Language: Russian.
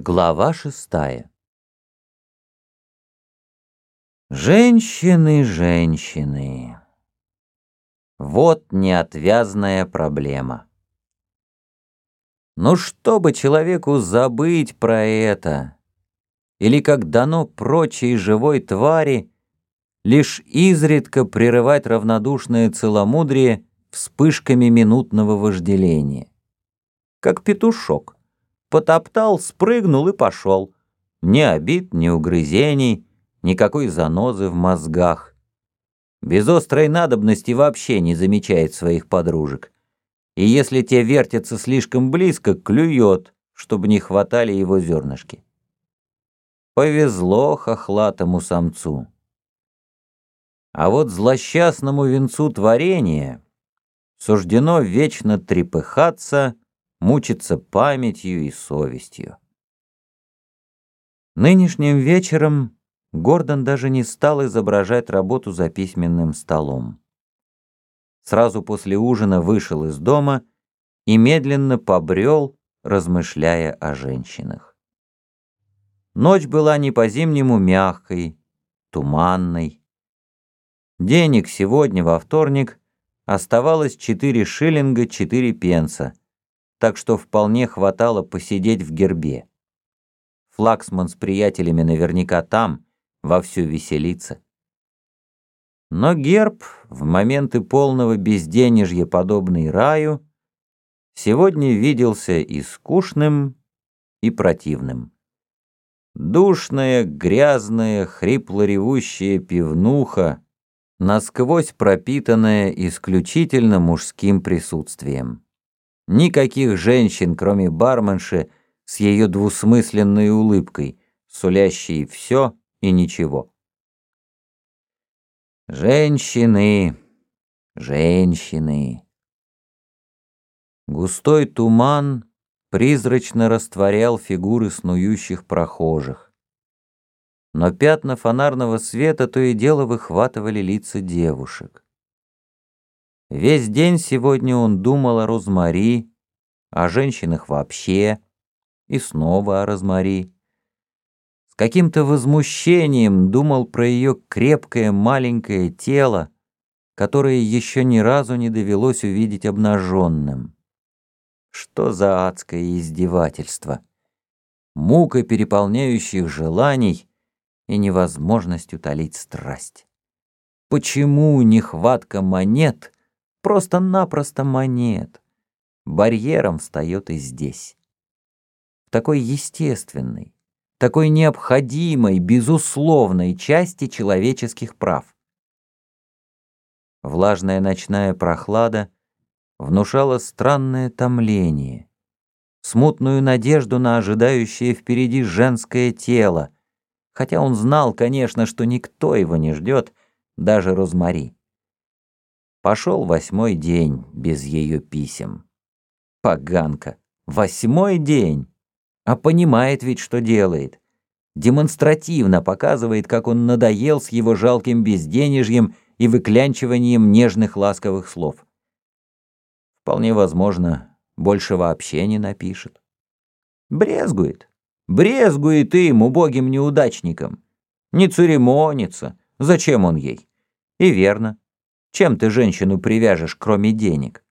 Глава шестая Женщины, женщины. Вот неотвязная проблема. Ну, чтобы человеку забыть про это, или, как дано прочей живой твари, лишь изредка прерывать равнодушное целомудрие вспышками минутного вожделения. Как петушок Потоптал, спрыгнул и пошел. Ни обид, ни угрызений, никакой занозы в мозгах. Без острой надобности вообще не замечает своих подружек. И если те вертятся слишком близко, клюет, чтобы не хватали его зернышки. Повезло хохлатому самцу. А вот злосчастному венцу творения суждено вечно трепыхаться — мучиться памятью и совестью. Нынешним вечером Гордон даже не стал изображать работу за письменным столом. Сразу после ужина вышел из дома и медленно побрел, размышляя о женщинах. Ночь была не по-зимнему мягкой, туманной. Денег сегодня, во вторник, оставалось 4 шиллинга 4 пенса — так что вполне хватало посидеть в гербе. Флаксман с приятелями наверняка там, вовсю веселится. Но герб, в моменты полного безденежья, подобный раю, сегодня виделся и скучным, и противным. Душная, грязная, хрипло-ревущая пивнуха, насквозь пропитанная исключительно мужским присутствием. Никаких женщин, кроме барменши, с ее двусмысленной улыбкой, сулящей все и ничего. Женщины, женщины. Густой туман призрачно растворял фигуры снующих прохожих. Но пятна фонарного света то и дело выхватывали лица девушек. Весь день сегодня он думал о Розмари, о женщинах вообще, и снова о Розмари. С каким-то возмущением думал про ее крепкое маленькое тело, которое еще ни разу не довелось увидеть обнаженным. Что за адское издевательство! Мука переполняющих желаний и невозможность утолить страсть. Почему нехватка монет — просто-напросто монет. Барьером встает и здесь. В такой естественной, такой необходимой, безусловной части человеческих прав. Влажная ночная прохлада внушала странное томление, смутную надежду на ожидающее впереди женское тело, хотя он знал, конечно, что никто его не ждет, даже Розмари. Пошел восьмой день без ее писем. Поганка. Восьмой день. А понимает ведь, что делает. Демонстративно показывает, как он надоел с его жалким безденежьем и выклянчиванием нежных ласковых слов. Вполне возможно, больше вообще не напишет. Брезгует. Брезгует им, убогим неудачником. Не церемонится. Зачем он ей? И верно. Чем ты женщину привяжешь, кроме денег?